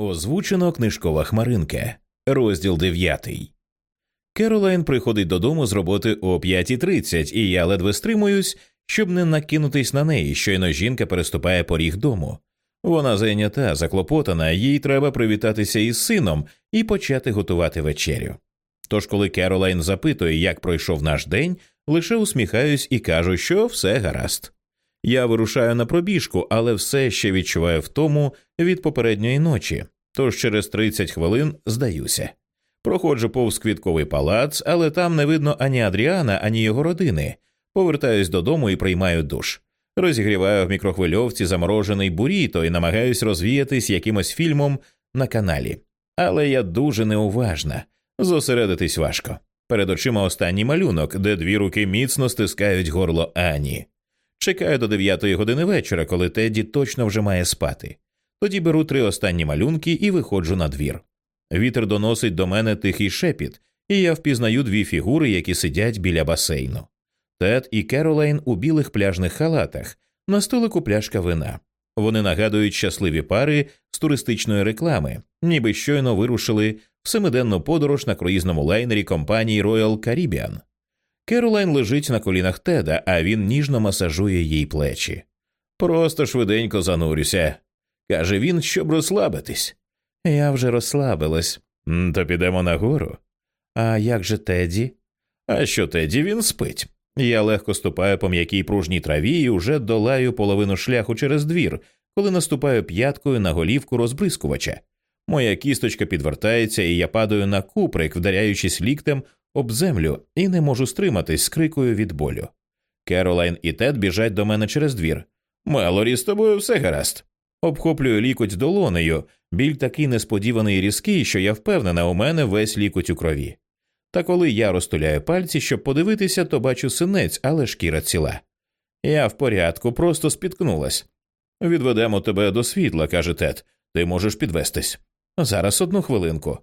Озвучено книжкова хмаринка, розділ 9. Керолайн приходить додому з роботи о 5.30, і я ледве стримуюсь, щоб не накинутись на неї, щойно жінка переступає поріг дому. Вона зайнята, заклопотана, їй треба привітатися із сином і почати готувати вечерю. Тож, коли Керолайн запитує, як пройшов наш день, лише усміхаюсь і кажу, що все гаразд. Я вирушаю на пробіжку, але все ще відчуваю втому від попередньої ночі, тож через 30 хвилин здаюся. Проходжу повз квітковий палац, але там не видно ані Адріана, ані його родини. Повертаюсь додому і приймаю душ. Розігріваю в мікрохвильовці заморожений буріто і намагаюсь розвіятись якимось фільмом на каналі. Але я дуже неуважна, зосередитись важко. Перед очима останній малюнок, де дві руки міцно стискають горло Ані. Чекаю до дев'ятої години вечора, коли Тедді точно вже має спати. Тоді беру три останні малюнки і виходжу на двір. Вітер доносить до мене тихий шепіт, і я впізнаю дві фігури, які сидять біля басейну. Тед і Керолайн у білих пляжних халатах, на столику пляшка вина. Вони нагадують щасливі пари з туристичної реклами, ніби щойно вирушили в семиденну подорож на круїзному лайнері компанії Royal Caribbean. Керолайн лежить на колінах Теда, а він ніжно масажує їй плечі. Просто швиденько занурюся, каже він, щоб розслабитись. Я вже розслабилась. То підемо нагору. А як же Теді? А що Теді він спить? Я легко ступаю по м'якій пружній траві і уже долаю половину шляху через двір, коли наступаю п'яткою на голівку розбризкувача. Моя кісточка підвертається, і я падаю на куприк, вдаряючись ліктем об землю, і не можу стриматись з крикою від болю. Керолайн і Тед біжать до мене через двір. Мелорі, з тобою все гаразд. Обхоплюю лікоть долонею, біль такий несподіваний і різкий, що я впевнена, у мене весь лікоть у крові. Та коли я розтуляю пальці, щоб подивитися, то бачу синець, але шкіра ціла. Я в порядку, просто спіткнулась. Відведемо тебе до світла, каже Тед. Ти можеш підвестись. Зараз одну хвилинку.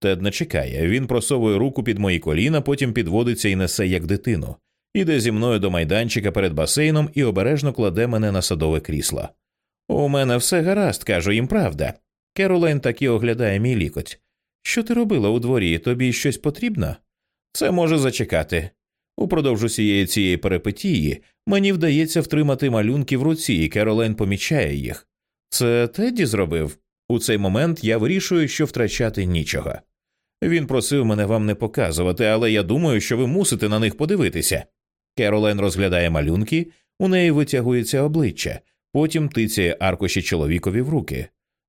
Тед не чекає. Він просовує руку під мої коліна, потім підводиться і несе як дитину. Іде зі мною до майданчика перед басейном і обережно кладе мене на садове крісло. У мене все гаразд, кажу їм правда. Керолайн таки оглядає мій лікоть. Що ти робила у дворі? Тобі щось потрібно? Це може зачекати. Упродовж усієї цієї перепетії мені вдається втримати малюнки в руці, і Керолайн помічає їх. Це Тедді зробив. У цей момент я вирішую, що втрачати нічого. Він просив мене вам не показувати, але я думаю, що ви мусите на них подивитися. Керолайн розглядає малюнки, у неї витягується обличчя, потім тицяє аркуші чоловікові в руки.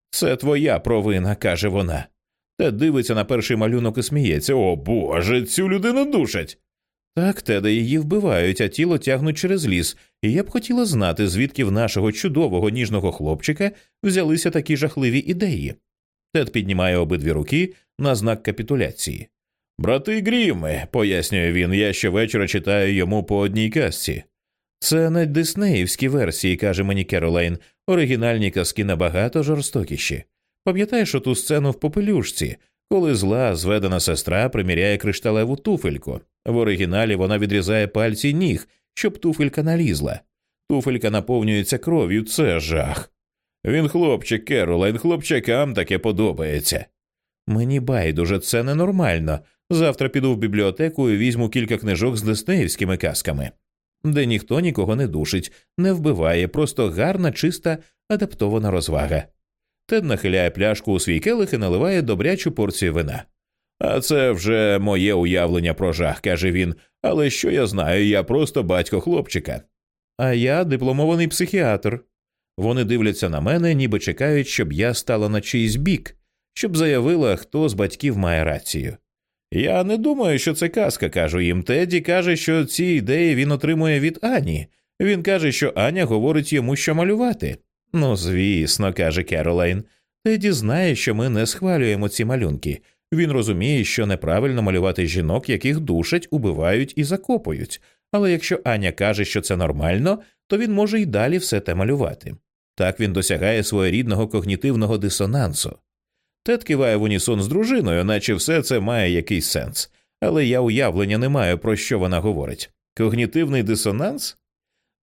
Це твоя провина, каже вона. Та дивиться на перший малюнок і сміється. О Боже, цю людину душать. Так, Теда її вбивають, а тіло тягнуть через ліс, і я б хотіла знати, звідки в нашого чудового ніжного хлопчика взялися такі жахливі ідеї. Тед піднімає обидві руки на знак капітуляції. Брати Гріми, пояснює він, я щовечора читаю йому по одній казці. Це не диснеївські версії, каже мені Керолайн, оригінальні казки набагато жорстокіші. Пам'ятаєш оту сцену в попелюшці, коли зла зведена сестра приміряє кришталеву туфельку. В оригіналі вона відрізає пальці ніг, щоб туфелька налізла. Туфелька наповнюється кров'ю, це жах. Він хлопчик, Керолайн, хлопчакам таке подобається. Мені байдуже, це ненормально. Завтра піду в бібліотеку і візьму кілька книжок з диснеївськими казками, де ніхто нікого не душить, не вбиває, просто гарна, чиста, адаптована розвага. Тед нахиляє пляшку у свій келих і наливає добрячу порцію вина. А це вже моє уявлення про жах, каже він. Але що я знаю, я просто батько хлопчика. А я дипломований психіатр. Вони дивляться на мене, ніби чекають, щоб я стала на чийсь бік, щоб заявила, хто з батьків має рацію. Я не думаю, що це казка, кажу їм. Теді каже, що ці ідеї він отримує від Ані. Він каже, що Аня говорить йому, що малювати. Ну, звісно, каже Керолайн. Теді знає, що ми не схвалюємо ці малюнки. Він розуміє, що неправильно малювати жінок, яких душать, убивають і закопують. Але якщо Аня каже, що це нормально, то він може й далі все те малювати. Так він досягає своєрідного когнітивного дисонансу. Тед киває в унісон з дружиною, наче все це має якийсь сенс, але я уявлення не маю, про що вона говорить. Когнітивний дисонанс?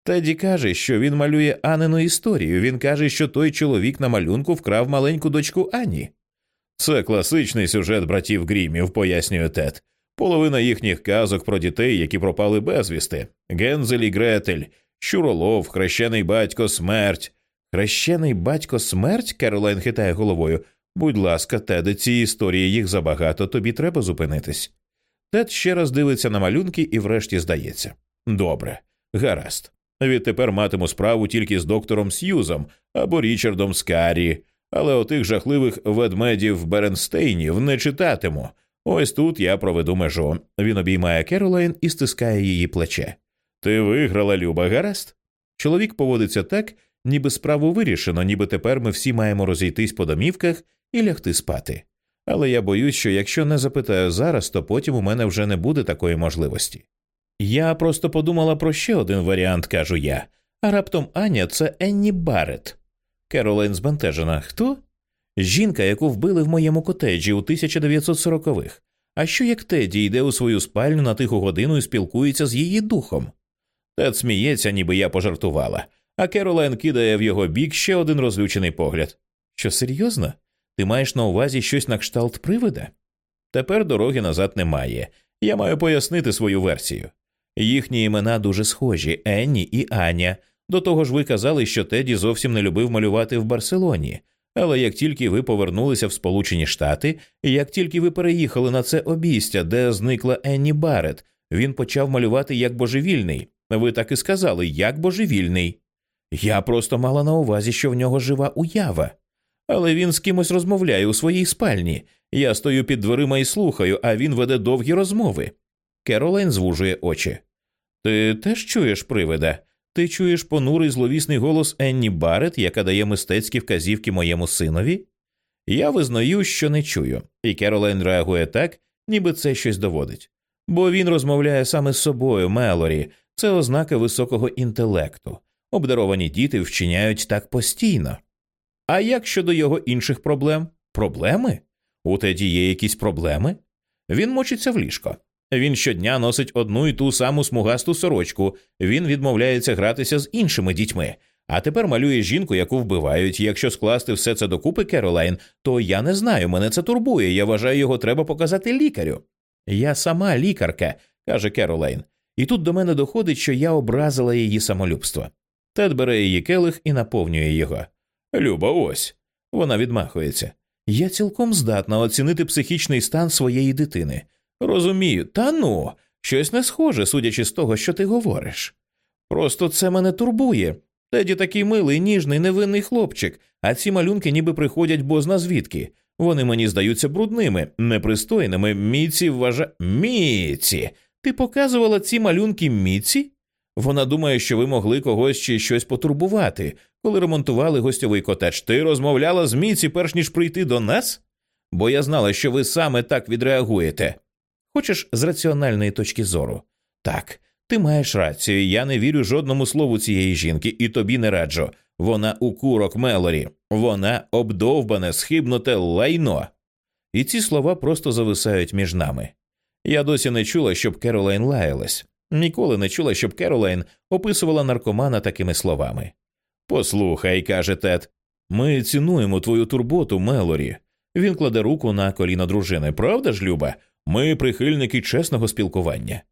Теді каже, що він малює Анину історію. Він каже, що той чоловік на малюнку вкрав маленьку дочку Ані. Це класичний сюжет братів Грімів, пояснює Тед. Половина їхніх казок про дітей, які пропали безвісти. Гензель і Гретель, Щуролов, хрещений батько, смерть. Хрещений батько смерть? Керолайн хитає головою. Будь ласка, Теде, ці історії їх забагато, тобі треба зупинитись. Тед ще раз дивиться на малюнки і врешті здається. Добре, гаразд. Відтепер матиму справу тільки з доктором Сьюзом або Річардом Скарі, але отих жахливих ведмедів Беренстейнів не читатиму. Ось тут я проведу межу. Він обіймає Керолайн і стискає її плече. Ти виграла, Люба, гаразд? Чоловік поводиться так, ніби справу вирішено, ніби тепер ми всі маємо розійтись по домівках і лягти спати. Але я боюсь, що якщо не запитаю зараз, то потім у мене вже не буде такої можливості. Я просто подумала про ще один варіант, кажу я, а раптом Аня це Енні Барретт. Керолайн збентежена. Хто? Жінка, яку вбили в моєму котеджі у 1940-х. А що як Теді йде у свою спальню на тиху годину і спілкується з її духом? Тед сміється, ніби я пожартувала, а Керолайн кидає в його бік ще один розлючений погляд. Що серйозно? Ти маєш на увазі щось на кшталт привида? Тепер дороги назад немає. Я маю пояснити свою версію. Їхні імена дуже схожі Енні і Аня. До того ж, ви казали, що Теді зовсім не любив малювати в Барселоні. Але як тільки ви повернулися в Сполучені Штати, як тільки ви переїхали на це обійстя, де зникла Енні Барретт, він почав малювати як божевільний. Ви так і сказали, як божевільний. Я просто мала на увазі, що в нього жива уява. Але він з кимось розмовляє у своїй спальні. Я стою під дверима і слухаю, а він веде довгі розмови. Керолайн звужує очі. Ти теж чуєш привида? Ти чуєш понурий зловісний голос Енні Барретт, яка дає мистецькі вказівки моєму синові? Я визнаю, що не чую, і Керолайн реагує так, ніби це щось доводить. Бо він розмовляє саме з собою, Мелорі, це ознака високого інтелекту. Обдаровані діти вчиняють так постійно. А як щодо його інших проблем? Проблеми? У Теді є якісь проблеми? Він мочиться в ліжко. Він щодня носить одну і ту саму смугасту сорочку, він відмовляється гратися з іншими дітьми, а тепер малює жінку, яку вбивають. Якщо скласти все це докупи, Керолайн, то я не знаю, мене це турбує. Я вважаю, його треба показати лікарю. Я сама лікарка, каже Керолайн, і тут до мене доходить, що я образила її самолюбство. Тед бере її келих і наповнює його. Люба, ось. Вона відмахується. Я цілком здатна оцінити психічний стан своєї дитини. Розумію, та ну, щось не схоже, судячи з того, що ти говориш. Просто це мене турбує. Теді такий милий, ніжний, невинний хлопчик, а ці малюнки ніби приходять бозна звідки. Вони мені здаються брудними, непристойними. Міці вважа. Міці. Ти показувала ці малюнки Міці? Вона думає, що ви могли когось чи щось потурбувати, коли ремонтували гостьовий котедж. Ти розмовляла з Міці, перш ніж прийти до нас? Бо я знала, що ви саме так відреагуєте. Хочеш з раціональної точки зору? Так, ти маєш рацію, я не вірю жодному слову цієї жінки, і тобі не раджу. Вона у курок Мелорі, вона обдовбане, схибнуте лайно. І ці слова просто зависають між нами. Я досі не чула, щоб Керолайн лаялась. Ніколи не чула, щоб Керолайн описувала наркомана такими словами. Послухай, каже Тед, ми цінуємо твою турботу, Мелорі. Він кладе руку на коліно дружини. Правда ж, Люба? Ми прихильники чесного спілкування.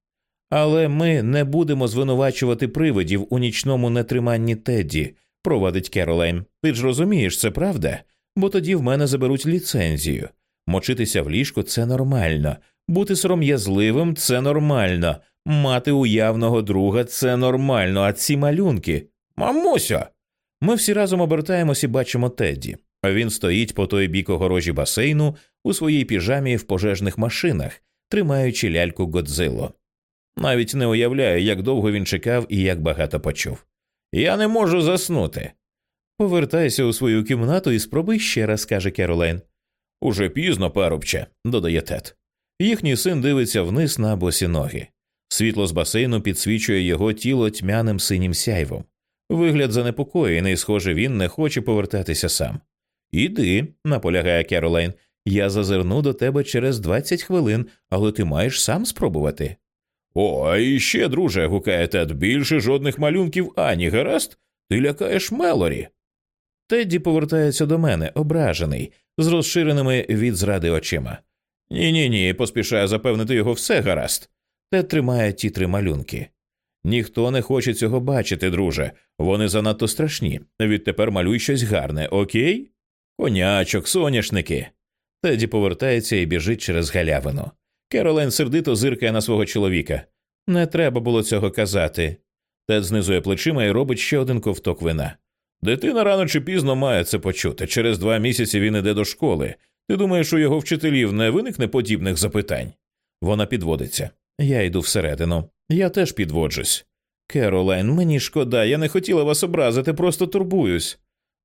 Але ми не будемо звинувачувати привидів у нічному нетриманні Тедді, провадить Керолайн. Ти ж розумієш, це правда? Бо тоді в мене заберуть ліцензію. Мочитися в ліжку це нормально, бути сором'язливим це нормально, мати уявного друга це нормально, а ці малюнки. Мамусю. Ми всі разом обертаємось і бачимо Тедді. Він стоїть по той бік огорожі басейну у своїй піжамі в пожежних машинах, тримаючи ляльку Годзило. Навіть не уявляю, як довго він чекав і як багато почув. Я не можу заснути. Повертайся у свою кімнату і спробуй ще раз, каже Керолайн. Уже пізно, парубче, додає Тед. Їхній син дивиться вниз на босі ноги. Світло з басейну підсвічує його тіло тьмяним синім сяйвом. Вигляд занепокоєний, схоже, він не хоче повертатися сам. Іди, наполягає Керолайн, я зазирну до тебе через 20 хвилин, але ти маєш сам спробувати. О, а іще, друже, гукає Тед, більше жодних малюнків ані, гаразд? Ти лякаєш Мелорі. Тедді повертається до мене, ображений, з розширеними від зради очима. Ні, ні, ні, поспішає запевнити його все гаразд. Тед тримає ті три малюнки. Ніхто не хоче цього бачити, друже. Вони занадто страшні. Відтепер малюй щось гарне, окей? Конячок, соняшники. Теді повертається і біжить через галявину. Керолен сердито зиркає на свого чоловіка. Не треба було цього казати. Тед знизує плечима і робить ще один ковток вина. Дитина рано чи пізно має це почути. Через два місяці він іде до школи. Ти думаєш, у його вчителів не виникне подібних запитань? Вона підводиться. Я йду всередину. Я теж підводжусь. Керолайн, мені шкода, я не хотіла вас образити, просто турбуюсь.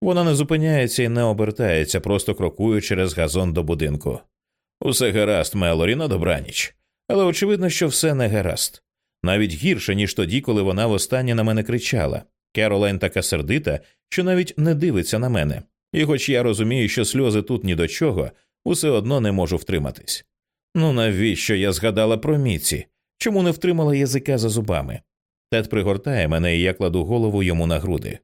Вона не зупиняється і не обертається, просто крокує через газон до будинку. Усе гаразд, Мелорі, на добраніч. Але очевидно, що все не гаразд. Навіть гірше, ніж тоді, коли вона востаннє на мене кричала. Керолайн така сердита, що навіть не дивиться на мене. І, хоч я розумію, що сльози тут ні до чого, усе одно не можу втриматись. Ну навіщо я згадала про Міці? Чому не втримала язика за зубами? Тед пригортає мене, і я кладу голову йому на груди.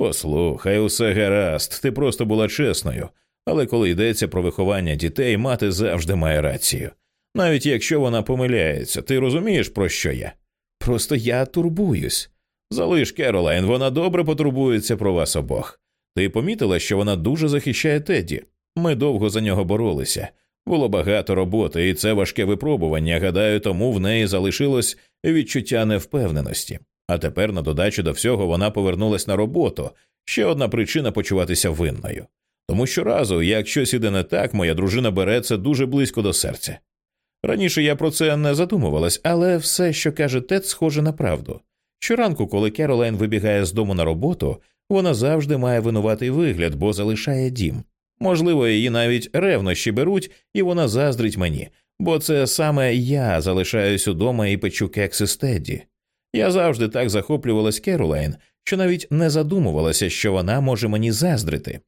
Послухай, усе гаразд, ти просто була чесною, але коли йдеться про виховання дітей, мати завжди має рацію. Навіть якщо вона помиляється, ти розумієш, про що я? Просто я турбуюсь. Залиш Керолайн, вона добре потурбується про вас обох. Ти помітила, що вона дуже захищає Тедді. Ми довго за нього боролися. Було багато роботи, і це важке випробування. Гадаю, тому в неї залишилось відчуття невпевненості. А тепер, на додачу до всього, вона повернулась на роботу. Ще одна причина почуватися винною. Тому щоразу, як щось іде не так, моя дружина бере це дуже близько до серця. Раніше я про це не задумувалась, але все, що каже Тед, схоже на правду. Щоранку, коли Керолайн вибігає з дому на роботу, вона завжди має винуватий вигляд, бо залишає дім. Можливо, її навіть ревнощі беруть, і вона заздрить мені, бо це саме я залишаюсь удома і печу кекси з Тедді. Я завжди так захоплювалась Керолайн, що навіть не задумувалася, що вона може мені заздрити.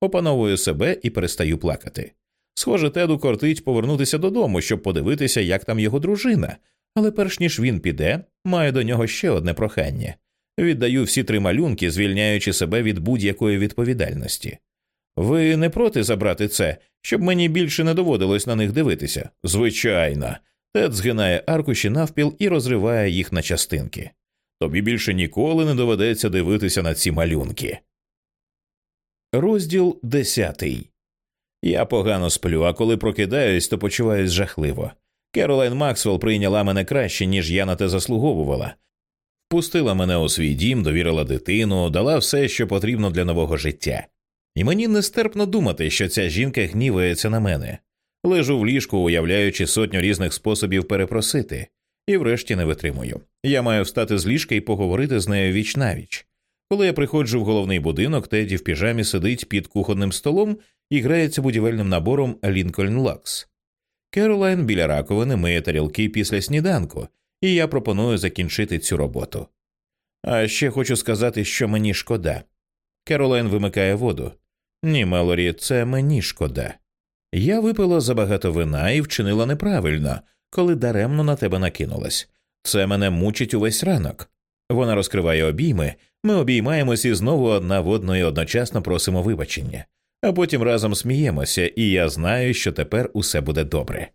Опановую себе і перестаю плакати. Схоже, Теду кортить повернутися додому, щоб подивитися, як там його дружина, але перш ніж він піде, маю до нього ще одне прохання віддаю всі три малюнки, звільняючи себе від будь-якої відповідальності. Ви не проти забрати це, щоб мені більше не доводилось на них дивитися? Звичайно. Тед згинає аркуші навпіл і розриває їх на частинки. Тобі більше ніколи не доведеться дивитися на ці малюнки. Розділ десятий. Я погано сплю, а коли прокидаюсь, то почуваюсь жахливо. Керолайн Максвелл прийняла мене краще, ніж я на те заслуговувала. Впустила мене у свій дім, довірила дитину, дала все, що потрібно для нового життя. І мені нестерпно думати, що ця жінка гнівається на мене. Лежу в ліжку, уявляючи сотню різних способів перепросити, і врешті не витримую. Я маю встати з ліжка і поговорити з нею віч навіч. Коли я приходжу в головний будинок, Теді в піжамі сидить під кухонним столом і грається будівельним набором Лінкольн Лакс. Керолайн біля раковини миє тарілки після сніданку, і я пропоную закінчити цю роботу. А ще хочу сказати, що мені шкода. Керолайн вимикає воду. Ні, Мелорі, це мені шкода. Я випила забагато вина і вчинила неправильно, коли даремно на тебе накинулась. Це мене мучить увесь ранок. Вона розкриває обійми, ми обіймаємося і знову одна в одної одночасно просимо вибачення, а потім разом сміємося, і я знаю, що тепер усе буде добре.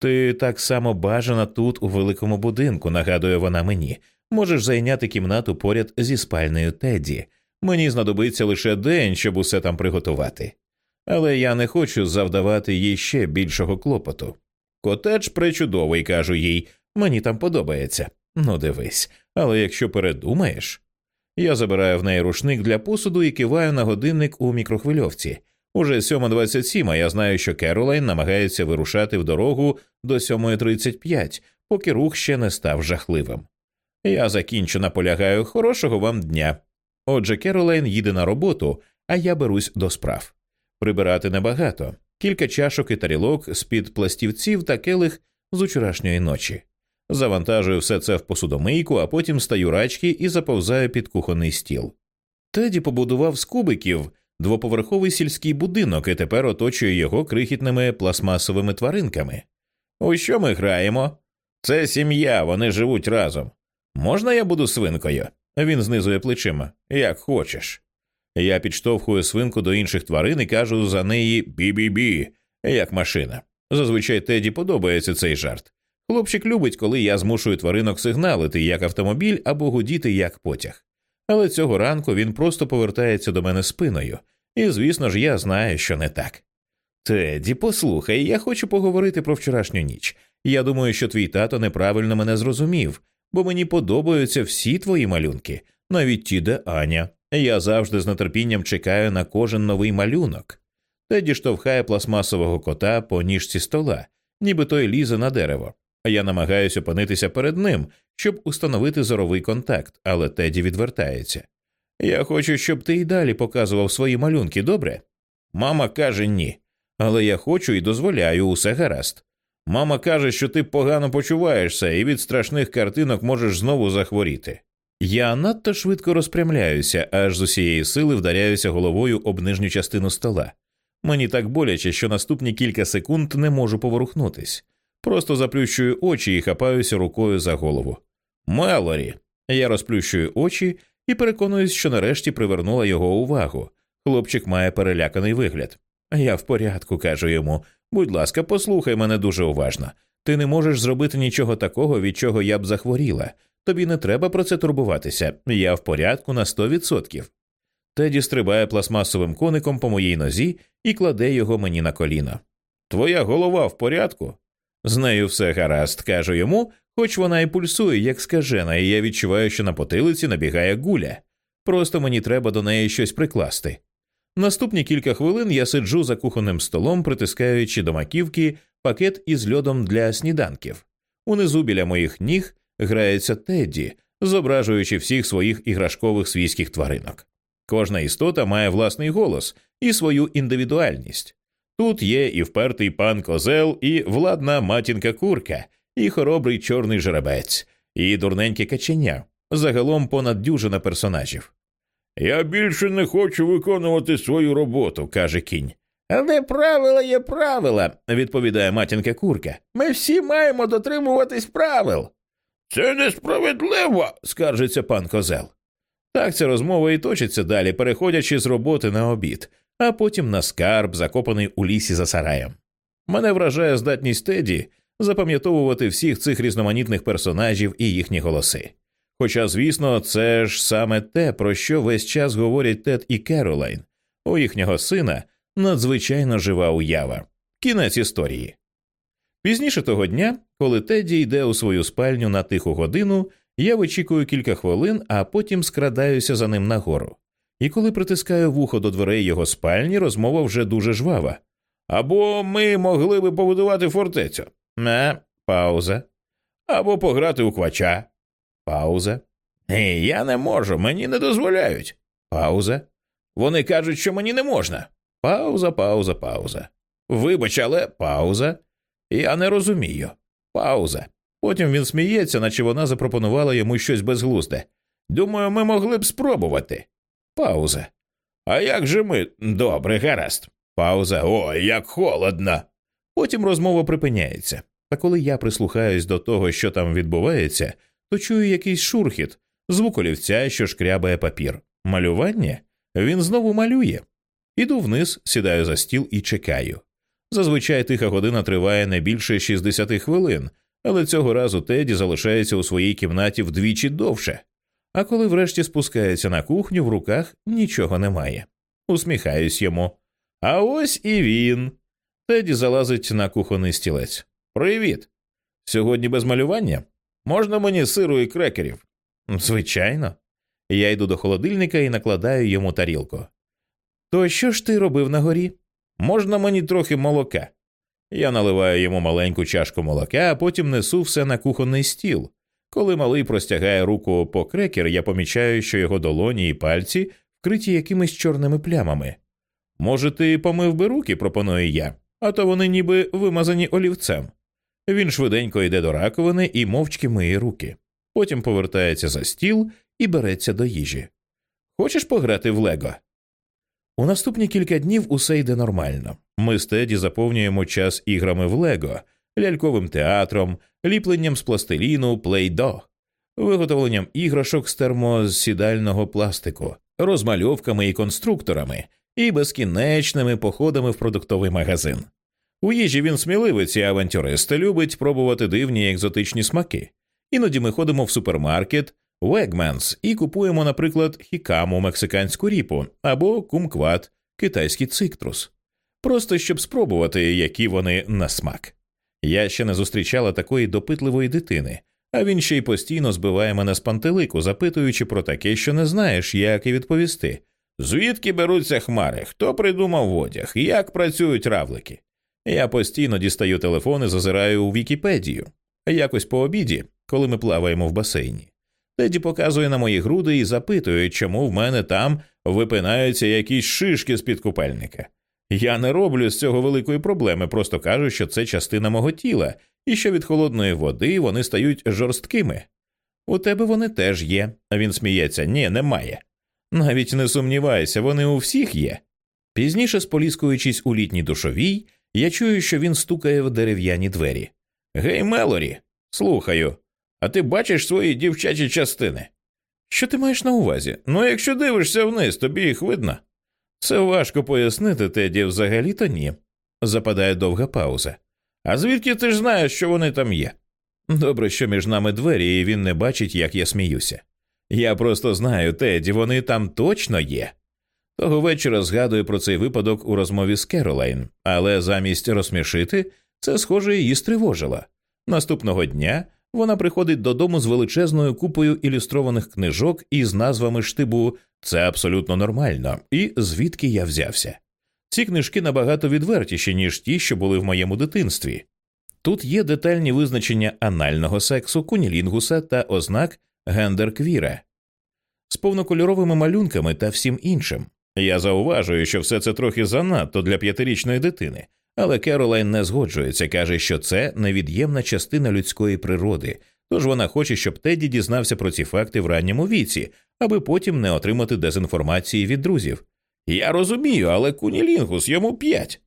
Ти так само бажана тут, у великому будинку, нагадує вона мені, можеш зайняти кімнату поряд зі спальною Теді. Мені знадобиться лише день, щоб усе там приготувати. Але я не хочу завдавати їй ще більшого клопоту. Котедж пречудовий, кажу їй, мені там подобається. Ну, дивись, але якщо передумаєш. Я забираю в неї рушник для посуду і киваю на годинник у мікрохвильовці. Уже 7.27, а я знаю, що Керолайн намагається вирушати в дорогу до 7.35, поки рух ще не став жахливим. Я закінчу наполягаю хорошого вам дня. Отже, Керолайн їде на роботу, а я берусь до справ. Прибирати небагато, кілька чашок і тарілок з під пластівців та келих з учорашньої ночі. Завантажую все це в посудомийку, а потім стаю рачки і заповзаю під кухонний стіл. Теді побудував з кубиків двоповерховий сільський будинок і тепер оточує його крихітними пластмасовими тваринками. У що ми граємо? Це сім'я, вони живуть разом. Можна я буду свинкою? Він знизує плечима. Як хочеш. Я підштовхую свинку до інших тварин і кажу за неї бі-бі-бі, як машина. Зазвичай Теді подобається цей жарт. Хлопчик любить, коли я змушую тваринок сигналити як автомобіль або гудіти як потяг. Але цього ранку він просто повертається до мене спиною, і, звісно ж, я знаю, що не так. Теді, послухай, я хочу поговорити про вчорашню ніч. Я думаю, що твій тато неправильно мене зрозумів, бо мені подобаються всі твої малюнки, навіть ті, де Аня. Я завжди з нетерпінням чекаю на кожен новий малюнок. Теді штовхає пластмасового кота по ніжці стола, ніби той лізе на дерево. Я намагаюся опинитися перед ним, щоб установити зоровий контакт, але Теді відвертається. Я хочу, щоб ти й далі показував свої малюнки, добре? Мама каже ні. Але я хочу і дозволяю усе гаразд. Мама каже, що ти погано почуваєшся і від страшних картинок можеш знову захворіти. Я надто швидко розпрямляюся, аж з усієї сили вдаряюся головою об нижню частину стола. Мені так боляче, що наступні кілька секунд не можу поворухнутись. Просто заплющую очі і хапаюся рукою за голову. Мелорі. Я розплющую очі і переконуюсь, що нарешті привернула його увагу. Хлопчик має переляканий вигляд. Я в порядку, кажу йому. Будь ласка, послухай мене дуже уважно. Ти не можеш зробити нічого такого, від чого я б захворіла. Тобі не треба про це турбуватися. Я в порядку на сто відсотків. Теді стрибає пластмасовим коником по моїй нозі і кладе його мені на коліно. Твоя голова в порядку? З нею все гаразд, кажу йому, хоч вона і пульсує, як скажена, і я відчуваю, що на потилиці набігає гуля. Просто мені треба до неї щось прикласти. Наступні кілька хвилин я сиджу за кухонним столом, притискаючи до маківки пакет із льодом для сніданків. Унизу біля моїх ніг грається Тедді, зображуючи всіх своїх іграшкових свійських тваринок. Кожна істота має власний голос і свою індивідуальність. Тут є і впертий пан козел, і владна матінка курка, і хоробрий чорний жеребець, і дурненьке каченя, загалом понад дюжина персонажів. Я більше не хочу виконувати свою роботу, каже кінь. Але правила є правила, відповідає матінка курка. Ми всі маємо дотримуватись правил. Це несправедливо, скаржиться пан козел. Так ця розмова і точиться далі, переходячи з роботи на обід, а потім на скарб, закопаний у лісі за сараєм. Мене вражає здатність Теді запам'ятовувати всіх цих різноманітних персонажів і їхні голоси. Хоча, звісно, це ж саме те, про що весь час говорять Тед і Керолайн, у їхнього сина надзвичайно жива уява. Кінець історії. Пізніше того дня, коли Теді йде у свою спальню на тиху годину, я вичікую кілька хвилин, а потім скрадаюся за ним нагору. І коли притискаю вухо до дверей його спальні, розмова вже дуже жвава. Або ми могли би побудувати фортецю. Не, пауза. Або пограти у квача. Пауза. Ні, я не можу, мені не дозволяють. Пауза. Вони кажуть, що мені не можна. Пауза, пауза, пауза. Вибач, але пауза. Я не розумію. Пауза. Потім він сміється, наче вона запропонувала йому щось безглузде. Думаю, ми могли б спробувати. Пауза. А як же ми? Добре, гаразд. Пауза. Ой, як холодно. Потім розмова припиняється. Та коли я прислухаюсь до того, що там відбувається, то чую якийсь шурхіт, звук олівця, що шкрябає папір. Малювання? Він знову малює. Іду вниз, сідаю за стіл і чекаю. Зазвичай тиха година триває не більше 60 хвилин, але цього разу Теді залишається у своїй кімнаті вдвічі довше. А коли врешті спускається на кухню, в руках нічого немає. Усміхаюсь йому. А ось і він. Теді залазить на кухонний стілець. Привіт. Сьогодні без малювання? Можна мені сиру і крекерів? Звичайно. Я йду до холодильника і накладаю йому тарілку. То що ж ти робив на горі? Можна мені трохи молока? Я наливаю йому маленьку чашку молока, а потім несу все на кухонний стіл. Коли малий простягає руку по крекер, я помічаю, що його долоні і пальці вкриті якимись чорними плямами. Може, ти помив би руки, пропоную я, а то вони ніби вимазані олівцем. Він швиденько йде до раковини і мовчки миє руки. Потім повертається за стіл і береться до їжі. Хочеш пограти в Лего? У наступні кілька днів усе йде нормально. Ми з Теді заповнюємо час іграми в Лего, ляльковим театром, ліпленням з пластиліну плейдо, виготовленням іграшок з термосідального пластику, розмальовками і конструкторами, і безкінечними походами в продуктовий магазин. У їжі він сміливець і авантюрист, любить пробувати дивні екзотичні смаки. Іноді ми ходимо в супермаркет Wegmans і купуємо, наприклад, хікаму мексиканську ріпу або кумкват, китайський цитрус, просто щоб спробувати, які вони на смак. Я ще не зустрічала такої допитливої дитини, а він ще й постійно збиває мене з пантелику, запитуючи про таке, що не знаєш, як і відповісти. Звідки беруться хмари? Хто придумав одяг? Як працюють равлики? Я постійно дістаю телефон і зазираю у Вікіпедію. Якось по обіді, коли ми плаваємо в басейні. Теді показує на мої груди і запитує, чому в мене там випинаються якісь шишки з під купальника. Я не роблю з цього великої проблеми, просто кажу, що це частина мого тіла, і що від холодної води вони стають жорсткими. У тебе вони теж є, він сміється ні, немає. Навіть не сумнівайся, вони у всіх є. Пізніше, споліскуючись у літній душовій, я чую, що він стукає в дерев'яні двері. Гей, Мелорі, слухаю. А ти бачиш свої дівчачі частини? Що ти маєш на увазі? Ну, якщо дивишся вниз, тобі їх видно. Це важко пояснити, Теді, взагалі то ні. Западає довга пауза. А звідки ти ж знаєш, що вони там є? Добре, що між нами двері, і він не бачить, як я сміюся. Я просто знаю, Теді, вони там точно є. Того вечора згадую про цей випадок у розмові з Керолайн, але замість розсмішити це, схоже, її стривожило. Наступного дня вона приходить додому з величезною купою ілюстрованих книжок із назвами штибу Це абсолютно нормально, і звідки я взявся. Ці книжки набагато відвертіші, ніж ті, що були в моєму дитинстві. Тут є детальні визначення анального сексу, кунілінгуса та ознак гендер-квіра з повнокольоровими малюнками та всім іншим. Я зауважую, що все це трохи занадто для п'ятирічної дитини, але Керолайн не згоджується, каже, що це невід'ємна частина людської природи, тож вона хоче, щоб Теді дізнався про ці факти в ранньому віці, аби потім не отримати дезінформації від друзів. Я розумію, але кунілінгус йому п'ять.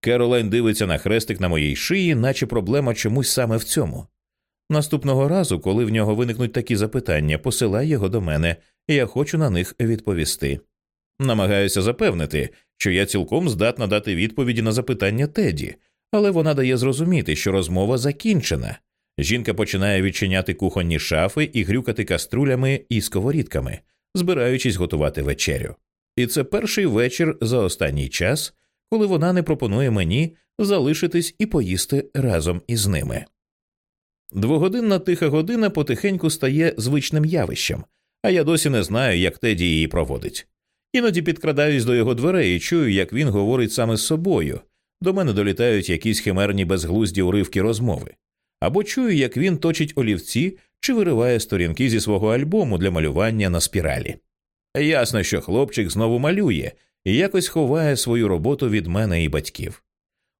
Керолайн дивиться на хрестик на моїй шиї, наче проблема чомусь саме в цьому. Наступного разу, коли в нього виникнуть такі запитання, посилай його до мене, я хочу на них відповісти. Намагаюся запевнити, що я цілком здатна дати відповіді на запитання Теді, але вона дає зрозуміти, що розмова закінчена. Жінка починає відчиняти кухонні шафи і грюкати каструлями і сковорідками, збираючись готувати вечерю. І це перший вечір за останній час, коли вона не пропонує мені залишитись і поїсти разом із ними. Двогодинна тиха година потихеньку стає звичним явищем, а я досі не знаю, як Теді її проводить. Іноді підкрадаюсь до його дверей і чую, як він говорить саме з собою. До мене долітають якісь химерні безглузді уривки розмови. Або чую, як він точить олівці чи вириває сторінки зі свого альбому для малювання на спіралі. Ясно, що хлопчик знову малює і якось ховає свою роботу від мене і батьків.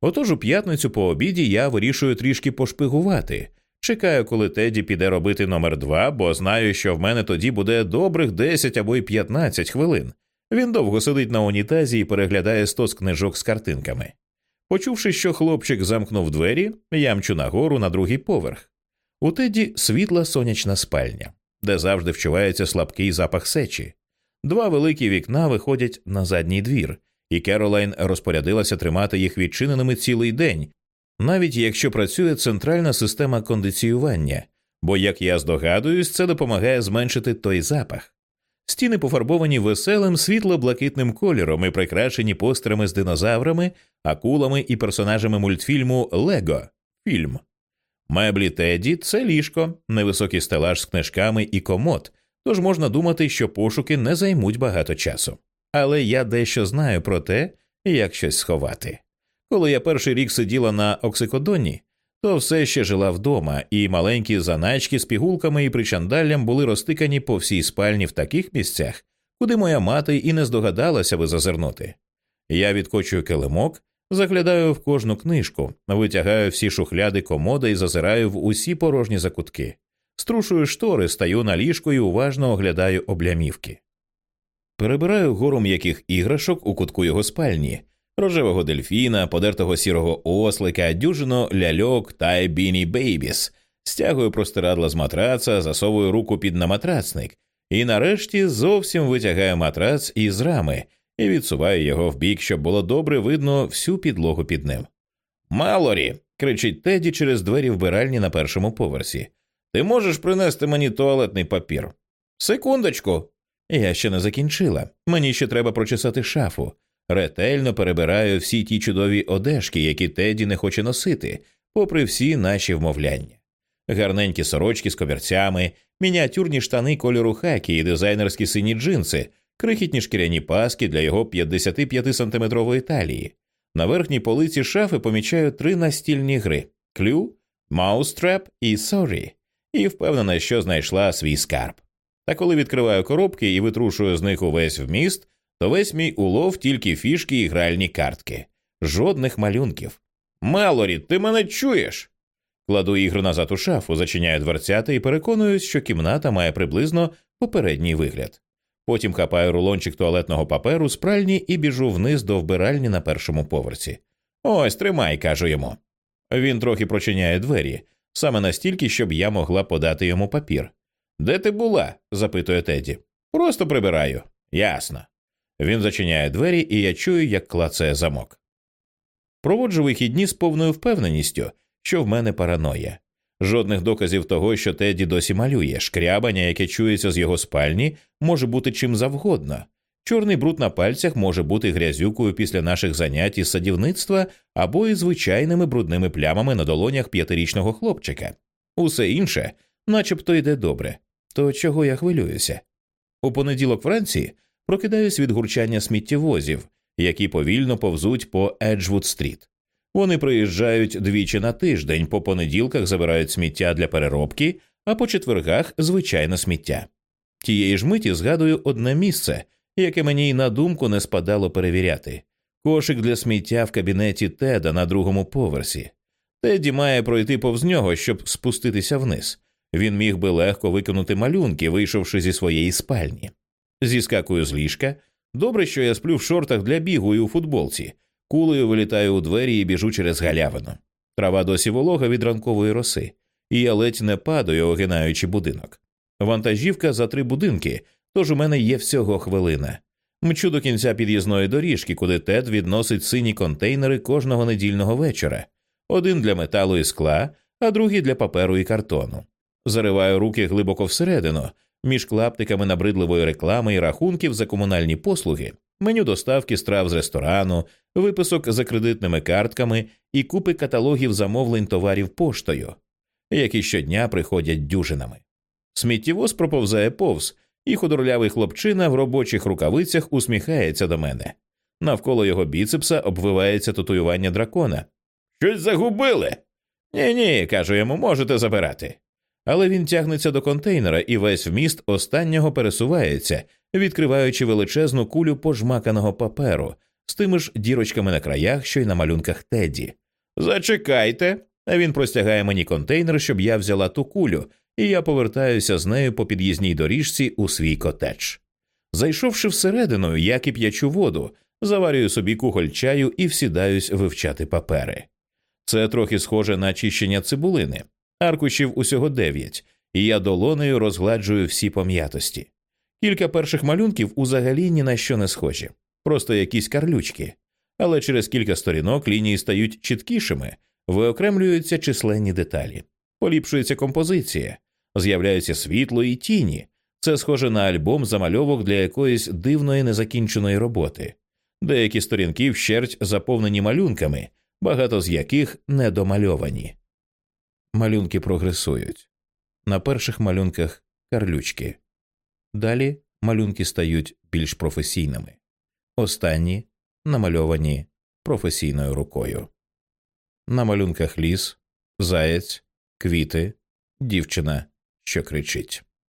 Отож у п'ятницю по обіді я вирішую трішки пошпигувати. Чекаю, коли Теді піде робити номер два, бо знаю, що в мене тоді буде добрих 10 або й 15 хвилин. Він довго сидить на унітазі і переглядає стос книжок з картинками. Почувши, що хлопчик замкнув двері, я мчу нагору на другий поверх. У Теді світла сонячна спальня, де завжди вчувається слабкий запах сечі. Два великі вікна виходять на задній двір, і Керолайн розпорядилася тримати їх відчиненими цілий день, навіть якщо працює центральна система кондиціювання, бо, як я здогадуюсь, це допомагає зменшити той запах. Стіни пофарбовані веселим світло-блакитним кольором і прикрашені постерами з динозаврами, акулами і персонажами мультфільму Лего фільм. Меблі Теді це ліжко, невисокий стелаж з книжками і комод, тож можна думати, що пошуки не займуть багато часу. Але я дещо знаю про те, як щось сховати. Коли я перший рік сиділа на оксикодоні, то все ще жила вдома, і маленькі заначки з пігулками і причандаллям були розтикані по всій спальні в таких місцях, куди моя мати і не здогадалася би зазирнути. Я відкочую килимок, заглядаю в кожну книжку, витягаю всі шухляди комода і зазираю в усі порожні закутки, струшую штори, стаю на ліжко і уважно оглядаю облямівки. Перебираю гору м'яких іграшок у кутку його спальні, рожевого дельфіна, подертого сірого ослика, дюжину ляльок та біні бейбіс, стягую простирадла з матраца, засовую руку під наматрацник і нарешті зовсім витягаю матрац із рами і відсуваю його в бік, щоб було добре видно всю підлогу під ним. Малорі. кричить Теді через двері вбиральні на першому поверсі. Ти можеш принести мені туалетний папір? Секундочку. Я ще не закінчила. Мені ще треба прочесати шафу. Ретельно перебираю всі ті чудові одежки, які Теді не хоче носити, попри всі наші вмовляння. Гарненькі сорочки з комірцями, мініатюрні штани кольору хакі і дизайнерські сині джинси, крихітні шкіряні паски для його 55 сантиметрової талії. На верхній полиці шафи помічаю три настільні гри Clue, Mouse Trap і Sorry, і впевнена, що знайшла свій скарб. Та коли відкриваю коробки і витрушую з них увесь вміст, то весь мій улов тільки фішки і гральні картки, жодних малюнків. Малорі, ти мене чуєш? Кладу ігру назад у шафу, зачиняю дверцята і переконуюсь, що кімната має приблизно попередній вигляд. Потім хапаю рулончик туалетного паперу з пральні і біжу вниз до вбиральні на першому поверсі. Ось тримай, кажу йому. Він трохи прочиняє двері, саме настільки, щоб я могла подати йому папір. Де ти була? запитує Теді. Просто прибираю. Ясно. Він зачиняє двері, і я чую, як клацає замок. Проводжу вихідні з повною впевненістю, що в мене параноя. Жодних доказів того, що Теді досі малює, шкрябання, яке чується з його спальні, може бути чим завгодно. Чорний бруд на пальцях може бути грязюкою після наших занять із садівництва або із звичайними брудними плямами на долонях п'ятирічного хлопчика. Усе інше, начебто, йде добре. То чого я хвилююся? У понеділок вранці прокидаюсь від гурчання сміттєвозів, які повільно повзуть по Еджвуд стріт. Вони приїжджають двічі на тиждень, по понеділках забирають сміття для переробки, а по четвергах звичайне сміття. Тієї ж миті згадую одне місце, яке мені й на думку не спадало перевіряти кошик для сміття в кабінеті Теда на другому поверсі. Теді має пройти повз нього, щоб спуститися вниз. Він міг би легко виконати малюнки, вийшовши зі своєї спальні. Зіскакую з ліжка. Добре, що я сплю в шортах для бігу і у футболці. Кулею вилітаю у двері і біжу через галявину. Трава досі волога від ранкової роси, і я ледь не падаю, огинаючи будинок. Вантажівка за три будинки, тож у мене є всього хвилина. Мчу до кінця під'їзної доріжки, куди Тед відносить сині контейнери кожного недільного вечора один для металу і скла, а другий для паперу і картону. Зариваю руки глибоко всередину, між клаптиками набридливої реклами і рахунків за комунальні послуги, меню доставки страв з ресторану, виписок за кредитними картками і купи каталогів замовлень товарів поштою, які щодня приходять дюжинами. Сміттєвоз проповзає повз, і худорлявий хлопчина в робочих рукавицях усміхається до мене. Навколо його біцепса обвивається татуювання дракона. Щось загубили. Ні, ні, кажу йому, можете забирати. Але він тягнеться до контейнера, і весь вміст останнього пересувається, відкриваючи величезну кулю пожмаканого паперу з тими ж дірочками на краях, що й на малюнках Тедді. Зачекайте. Він простягає мені контейнер, щоб я взяла ту кулю, і я повертаюся з нею по під'їзній доріжці у свій котедж. Зайшовши всередину, я кип'ячу воду, заварюю собі кухоль чаю і всідаюсь вивчати папери. Це трохи схоже на чищення цибулини, аркушів усього дев'ять, і я долонею розгладжую всі пом'ятості. Кілька перших малюнків узагалі ні на що не схожі, просто якісь карлючки, але через кілька сторінок лінії стають чіткішими, виокремлюються численні деталі, поліпшується композиція, з'являються світло і тіні. Це схоже на альбом замальовок для якоїсь дивної незакінченої роботи. Деякі сторінки вщерть заповнені малюнками, багато з яких недомальовані. Малюнки прогресують. На перших малюнках карлючки. Далі малюнки стають більш професійними. Останні намальовані професійною рукою. На малюнках ліс, заєць, квіти, дівчина, що кричить.